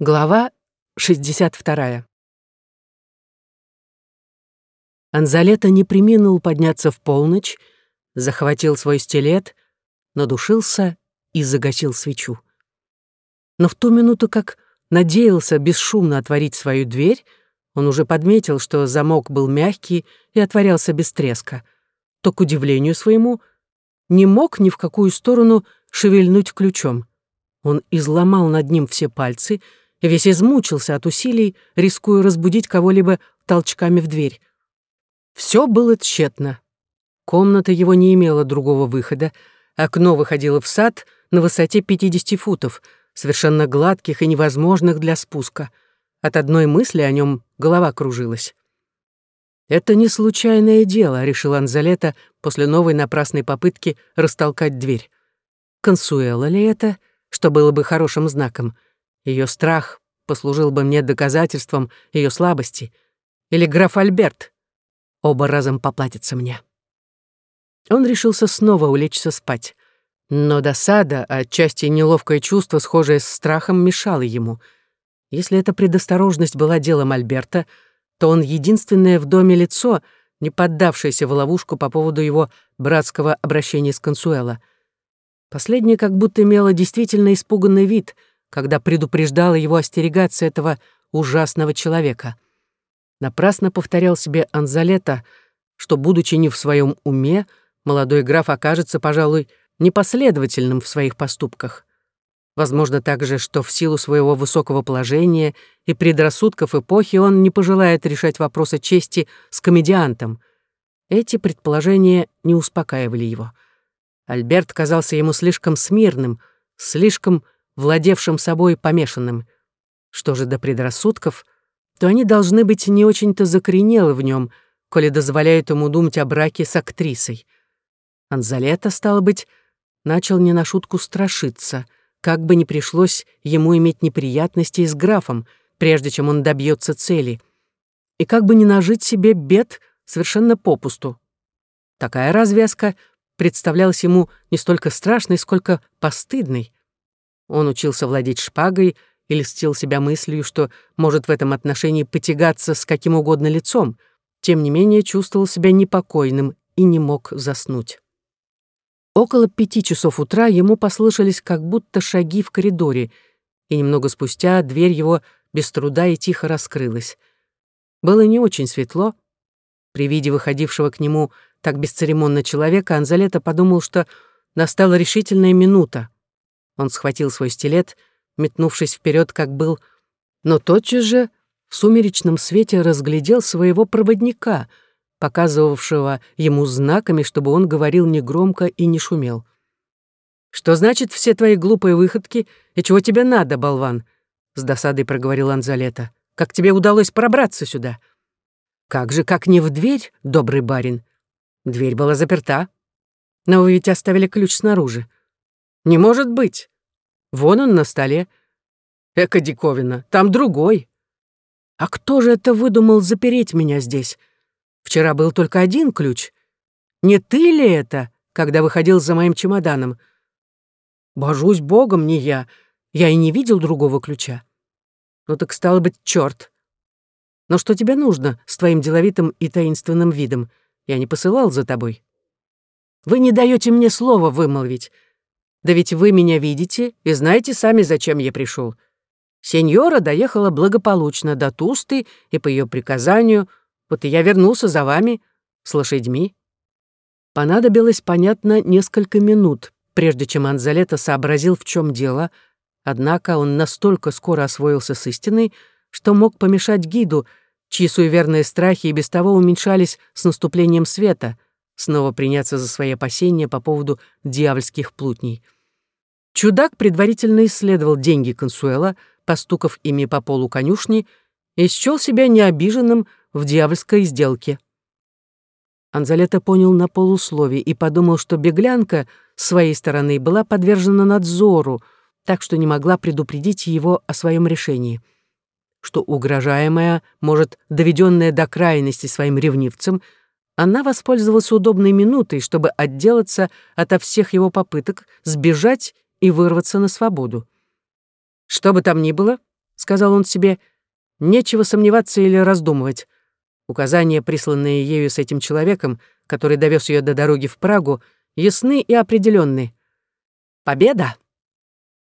Глава 62. Анзалета не приминул подняться в полночь, захватил свой стилет, надушился и загасил свечу. Но в ту минуту, как надеялся бесшумно отворить свою дверь, он уже подметил, что замок был мягкий и отворялся без треска, то, к удивлению своему, не мог ни в какую сторону шевельнуть ключом. Он изломал над ним все пальцы — весь измучился от усилий, рискуя разбудить кого-либо толчками в дверь. Все было тщетно. Комната его не имела другого выхода. Окно выходило в сад на высоте 50 футов, совершенно гладких и невозможных для спуска. От одной мысли о нем голова кружилась. «Это не случайное дело», — решил Анзалета после новой напрасной попытки растолкать дверь. Консуэла ли это, что было бы хорошим знаком — ее страх послужил бы мне доказательством ее слабости. Или граф Альберт. Оба разом поплатятся мне. Он решился снова улечься спать. Но досада, а отчасти неловкое чувство, схожее с страхом, мешало ему. Если эта предосторожность была делом Альберта, то он единственное в доме лицо, не поддавшееся в ловушку по поводу его братского обращения с Консуэла. Последнее как будто имело действительно испуганный вид — когда предупреждала его остерегаться этого ужасного человека. Напрасно повторял себе Анзалета, что, будучи не в своем уме, молодой граф окажется, пожалуй, непоследовательным в своих поступках. Возможно также, что в силу своего высокого положения и предрассудков эпохи он не пожелает решать вопросы чести с комедиантом. Эти предположения не успокаивали его. Альберт казался ему слишком смирным, слишком владевшим собой помешанным. Что же до предрассудков, то они должны быть не очень-то закоренелы в нем, коли дозволяют ему думать о браке с актрисой. Анзалета, стало быть, начал не на шутку страшиться, как бы ни пришлось ему иметь неприятности с графом, прежде чем он добьется цели, и как бы не нажить себе бед совершенно попусту. Такая развязка представлялась ему не столько страшной, сколько постыдной. Он учился владеть шпагой и льстил себя мыслью, что может в этом отношении потягаться с каким угодно лицом, тем не менее чувствовал себя непокойным и не мог заснуть. Около пяти часов утра ему послышались как будто шаги в коридоре, и немного спустя дверь его без труда и тихо раскрылась. Было не очень светло. При виде выходившего к нему так бесцеремонно человека Анзалета подумал, что настала решительная минута. Он схватил свой стилет, метнувшись вперед, как был, но тотчас же в сумеречном свете разглядел своего проводника, показывавшего ему знаками, чтобы он говорил негромко и не шумел. «Что значит все твои глупые выходки и чего тебе надо, болван?» — с досадой проговорил Анзалета. «Как тебе удалось пробраться сюда?» «Как же, как не в дверь, добрый барин?» Дверь была заперта. Но вы ведь оставили ключ снаружи. Не может быть. Вон он на столе. Эка диковина, там другой. А кто же это выдумал запереть меня здесь? Вчера был только один ключ. Не ты ли это, когда выходил за моим чемоданом? Божусь богом, не я. Я и не видел другого ключа. Ну так стало быть, черт. Но что тебе нужно с твоим деловитым и таинственным видом? Я не посылал за тобой. Вы не даете мне слова вымолвить. Да ведь вы меня видите и знаете сами, зачем я пришел. Сеньора доехала благополучно до Тусты, и по ее приказанию, вот и я вернулся за вами с лошадьми. Понадобилось, понятно, несколько минут, прежде чем Анзалета сообразил, в чем дело, однако он настолько скоро освоился с истиной, что мог помешать гиду, чьи суеверные страхи и без того уменьшались с наступлением света — снова приняться за свои опасения по поводу дьявольских плутней. Чудак предварительно исследовал деньги Консуэла, постукав ими по полу конюшни, и счел себя необиженным в дьявольской сделке. Анзалета понял на полуслове и подумал, что беглянка с своей стороны была подвержена надзору, так что не могла предупредить его о своем решении что угрожаемая, может, доведенная до крайности своим ревнивцем, она воспользовалась удобной минутой, чтобы отделаться ото всех его попыток сбежать и вырваться на свободу. Что бы там ни было, сказал он себе, — «нечего сомневаться или раздумывать. Указания, присланные ею с этим человеком, который довез ее до дороги в Прагу, ясны и определенны. Победа!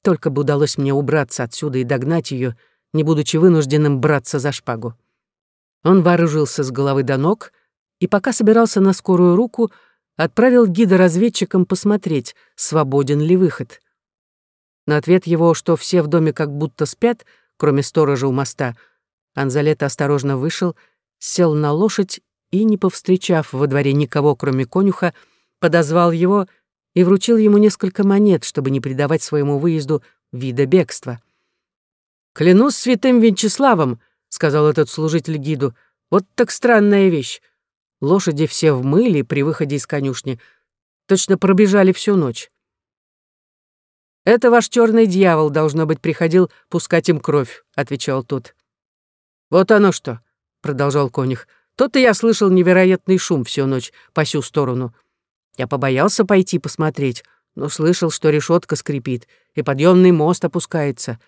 Только бы удалось мне убраться отсюда и догнать ее, не будучи вынужденным браться за шпагу. Он вооружился с головы до ног и, пока собирался на скорую руку, отправил гида разведчикам посмотреть, свободен ли выход. На ответ его, что все в доме как будто спят, кроме сторожа у моста, Анзалета осторожно вышел, сел на лошадь и, не повстречав во дворе никого, кроме конюха, подозвал его и вручил ему несколько монет, чтобы не придавать своему выезду вида бегства. «Клянусь святым Венчеславом», — сказал этот служитель гиду, — «вот так странная вещь. Лошади все в мыле при выходе из конюшни. Точно пробежали всю ночь. «Это ваш черный дьявол, должно быть, приходил пускать им кровь», — отвечал тот. «Вот оно что», — продолжал конюх. «То-то я слышал невероятный шум всю ночь по сю сторону. Я побоялся пойти посмотреть, но слышал, что решетка скрипит, и подъемный мост опускается.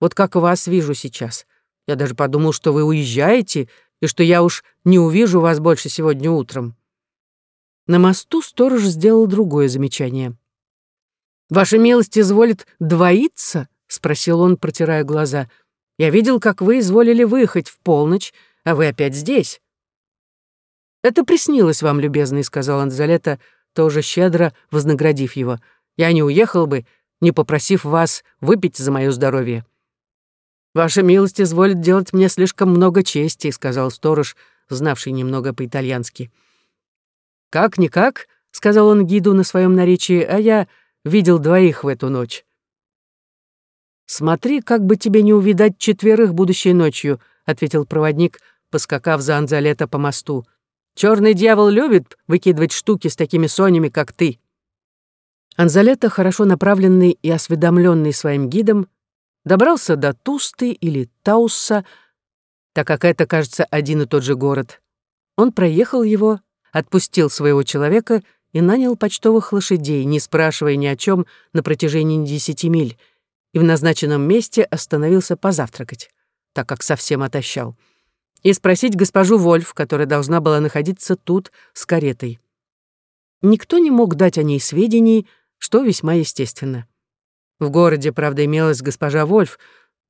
Вот как вас вижу сейчас. Я даже подумал, что вы уезжаете, и что я уж не увижу вас больше сегодня утром». На мосту сторож сделал другое замечание. «Ваша милость изволит двоиться?» — спросил он, протирая глаза. «Я видел, как вы изволили выехать в полночь, а вы опять здесь». «Это приснилось вам, любезный», — сказал Анзалета, тоже щедро вознаградив его. «Я не уехал бы, не попросив вас выпить за мое здоровье». «Ваша милость изволит делать мне слишком много чести», — сказал сторож, знавший немного по-итальянски. «Как-никак», — сказал он гиду на своем наречии, «а я видел двоих в эту ночь. «Смотри, как бы тебе не увидать четверых будущей ночью», — ответил проводник, поскакав за Анзалета по мосту. Черный дьявол любит выкидывать штуки с такими сонями, как ты». Анзалета, хорошо направленный и осведомленный своим гидом, добрался до Тусты или Таусса, так как это, кажется, один и тот же город. Он проехал его, отпустил своего человека и нанял почтовых лошадей, не спрашивая ни о чем на протяжении десяти миль, и в назначенном месте остановился позавтракать, так как совсем отощал, и спросить госпожу Вольф, которая должна была находиться тут с каретой. Никто не мог дать о ней сведений, что весьма естественно. В городе, правда, имелась госпожа Вольф,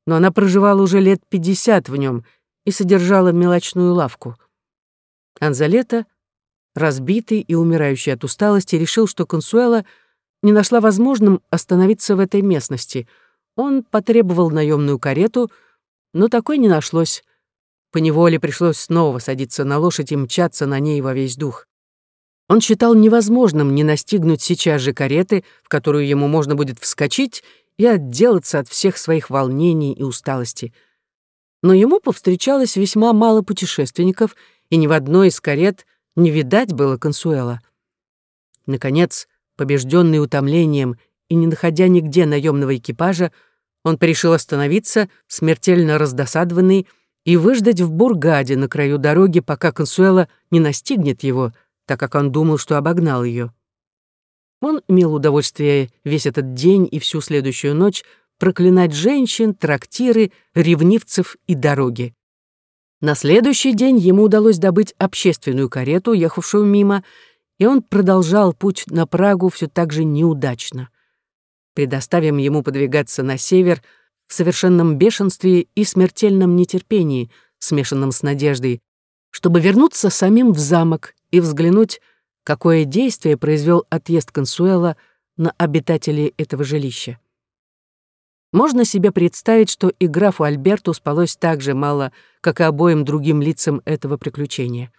но она проживала уже лет пятьдесят в нем и содержала мелочную лавку. Анзалета разбитый и умирающий от усталости, решил, что Консуэла не нашла возможным остановиться в этой местности. Он потребовал наемную карету, но такой не нашлось. Поневоле пришлось снова садиться на лошадь и мчаться на ней во весь дух. Он считал невозможным не настигнуть сейчас же кареты, в которую ему можно будет вскочить и отделаться от всех своих волнений и усталости. Но ему повстречалось весьма мало путешественников, и ни в одной из карет не видать было Консуэла. Наконец, побежденный утомлением и не находя нигде наемного экипажа, он порешил остановиться, смертельно раздосадованный, и выждать в Бургаде на краю дороги, пока Консуэла не настигнет его, так как он думал, что обогнал ее. Он имел удовольствие весь этот день и всю следующую ночь проклинать женщин, трактиры, ревнивцев и дороги. На следующий день ему удалось добыть общественную карету, ехавшую мимо, и он продолжал путь на Прагу все так же неудачно. Предоставим ему подвигаться на север в совершенном бешенстве и смертельном нетерпении, смешанном с надеждой, чтобы вернуться самим в замок и взглянуть, какое действие произвел отъезд Консуэла на обитателей этого жилища. Можно себе представить, что и графу Альберту спалось так же мало, как и обоим другим лицам этого приключения.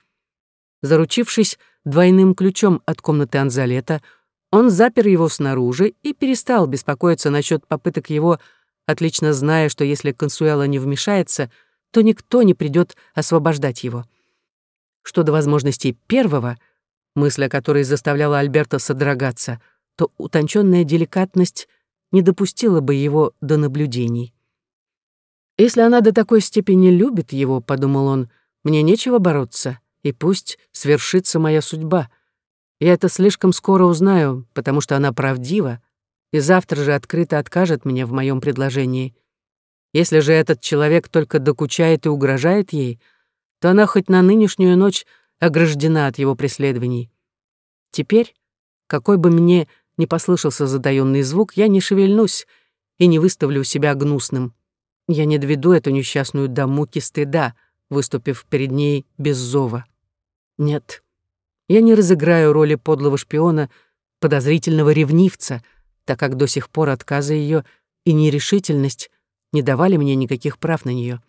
Заручившись двойным ключом от комнаты Анзалета, он запер его снаружи и перестал беспокоиться насчет попыток его, отлично зная, что если Консуэла не вмешается, то никто не придет освобождать его. Что до возможностей первого, мысль о которой заставляла Альберта содрогаться, то утонченная деликатность не допустила бы его до наблюдений. «Если она до такой степени любит его, — подумал он, — мне нечего бороться, и пусть свершится моя судьба. Я это слишком скоро узнаю, потому что она правдива, и завтра же открыто откажет мне в моем предложении. Если же этот человек только докучает и угрожает ей, то она хоть на нынешнюю ночь ограждена от его преследований. Теперь, какой бы мне ни послышался задаённый звук, я не шевельнусь и не выставлю себя гнусным. Я не доведу эту несчастную до муки стыда, выступив перед ней без зова. Нет, я не разыграю роли подлого шпиона, подозрительного ревнивца, так как до сих пор отказы ее и нерешительность не давали мне никаких прав на нее.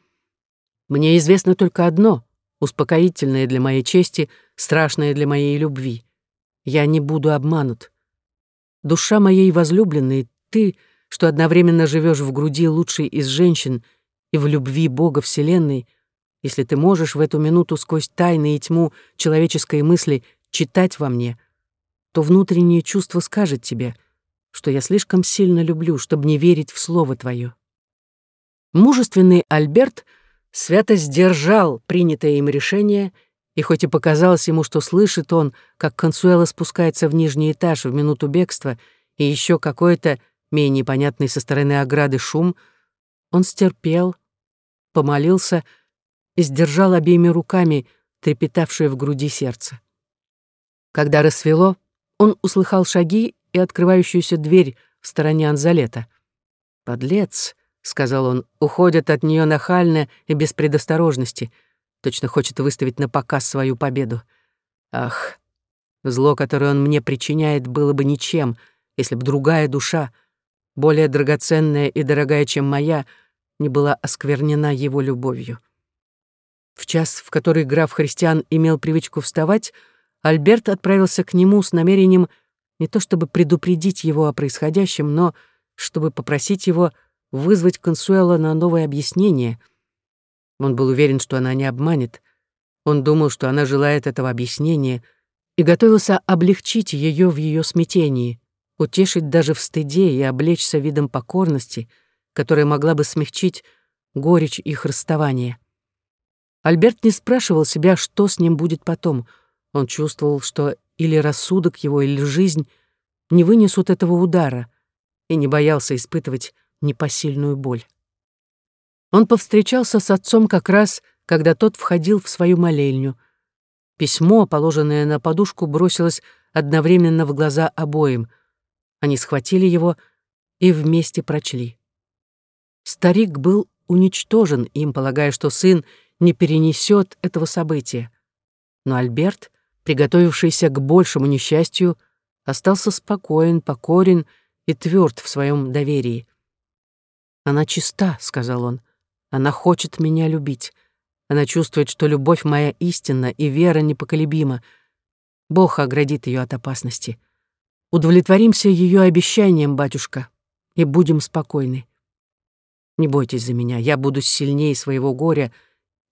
Мне известно только одно, успокоительное для моей чести, страшное для моей любви. Я не буду обманут. Душа моей возлюбленной, ты, что одновременно живешь в груди лучшей из женщин и в любви Бога Вселенной, если ты можешь в эту минуту сквозь тайны и тьму человеческой мысли читать во мне, то внутреннее чувство скажет тебе, что я слишком сильно люблю, чтобы не верить в слово твое. Мужественный Альберт свято сдержал принятое им решение, и хоть и показалось ему, что слышит он, как Консуэла спускается в нижний этаж в минуту бегства, и еще какой-то, менее понятный со стороны ограды шум, он стерпел, помолился и сдержал обеими руками трепетавшее в груди сердце. Когда рассвело, он услыхал шаги и открывающуюся дверь в стороне Анзалета. «Подлец!» — сказал он, — уходит от нее нахально и без предосторожности. Точно хочет выставить на показ свою победу. Ах, зло, которое он мне причиняет, было бы ничем, если б другая душа, более драгоценная и дорогая, чем моя, не была осквернена его любовью. В час, в который граф Христиан имел привычку вставать, Альберт отправился к нему с намерением не то чтобы предупредить его о происходящем, но чтобы попросить его вызвать Консуэла на новое объяснение. Он был уверен, что она не обманет. Он думал, что она желает этого объяснения, и готовился облегчить ее в ее смятении, утешить даже в стыде и облечься видом покорности, которая могла бы смягчить горечь их расставания. Альберт не спрашивал себя, что с ним будет потом. Он чувствовал, что или рассудок его, или жизнь не вынесут этого удара, и не боялся испытывать непосильную боль. Он повстречался с отцом как раз, когда тот входил в свою молельню. Письмо, положенное на подушку, бросилось одновременно в глаза обоим. Они схватили его и вместе прочли. Старик был уничтожен им, полагая, что сын не перенесет этого события. Но Альберт, приготовившийся к большему несчастью, остался спокоен, покорен и тверд в своем доверии. «Она чиста», — сказал он. «Она хочет меня любить. Она чувствует, что любовь моя истинна и вера непоколебима. Бог оградит ее от опасности. Удовлетворимся ее обещанием, батюшка, и будем спокойны. Не бойтесь за меня, я буду сильнее своего горя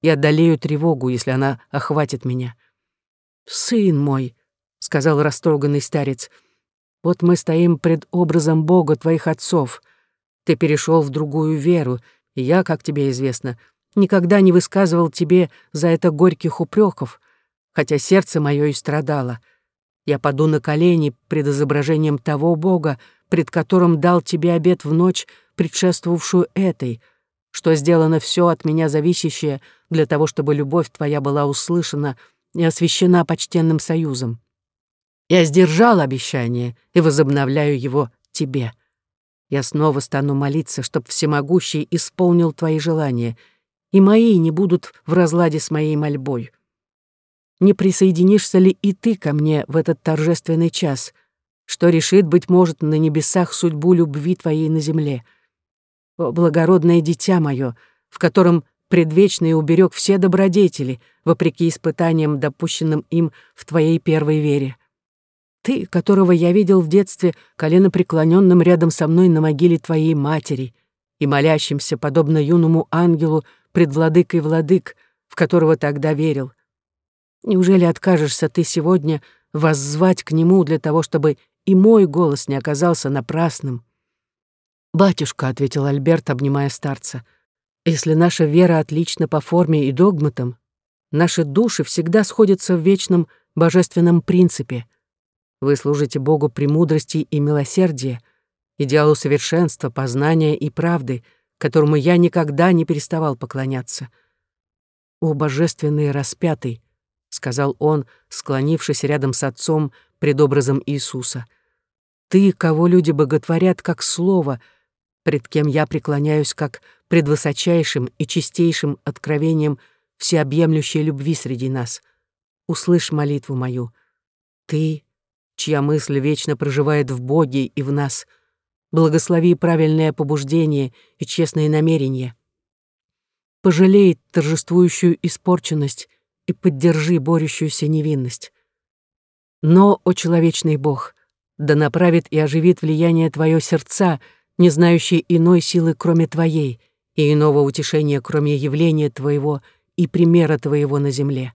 и одолею тревогу, если она охватит меня». «Сын мой», — сказал растроганный старец, — «вот мы стоим пред образом Бога твоих отцов — ты перешел в другую веру, и я, как тебе известно, никогда не высказывал тебе за это горьких упреков, хотя сердце мое и страдало. Я паду на колени пред изображением того Бога, пред которым дал тебе обет в ночь, предшествовавшую этой, что сделано все от меня зависящее для того, чтобы любовь твоя была услышана и освящена почтенным союзом. Я сдержал обещание и возобновляю его тебе. Я снова стану молиться, чтоб всемогущий исполнил твои желания, и мои не будут в разладе с моей мольбой. Не присоединишься ли и ты ко мне в этот торжественный час, что решит, быть может, на небесах судьбу любви твоей на земле? О, благородное дитя мое, в котором предвечный уберег все добродетели, вопреки испытаниям, допущенным им в твоей первой вере. Ты, которого я видел в детстве коленопреклоненным рядом со мной на могиле твоей матери и молящимся, подобно юному ангелу, пред владыкой владык, в которого тогда верил. Неужели откажешься ты сегодня воззвать к нему для того, чтобы и мой голос не оказался напрасным? «Батюшка», — ответил Альберт, обнимая старца, — «если наша вера отлична по форме и догматам, наши души всегда сходятся в вечном божественном принципе — вы служите Богу премудрости и милосердия, идеалу совершенства, познания и правды, которому я никогда не переставал поклоняться. «О, божественный распятый!» — сказал он, склонившись рядом с отцом пред образом Иисуса. «Ты, кого люди боготворят как слово, пред кем я преклоняюсь как пред высочайшим и чистейшим откровением всеобъемлющей любви среди нас. Услышь молитву мою. Ты, чья мысль вечно проживает в Боге и в нас, благослови правильное побуждение и честные намерения. Пожалей торжествующую испорченность и поддержи борющуюся невинность. Но, о человечный Бог, да направит и оживит влияние Твое сердца, не знающие иной силы, кроме Твоей, и иного утешения, кроме явления Твоего и примера Твоего на земле.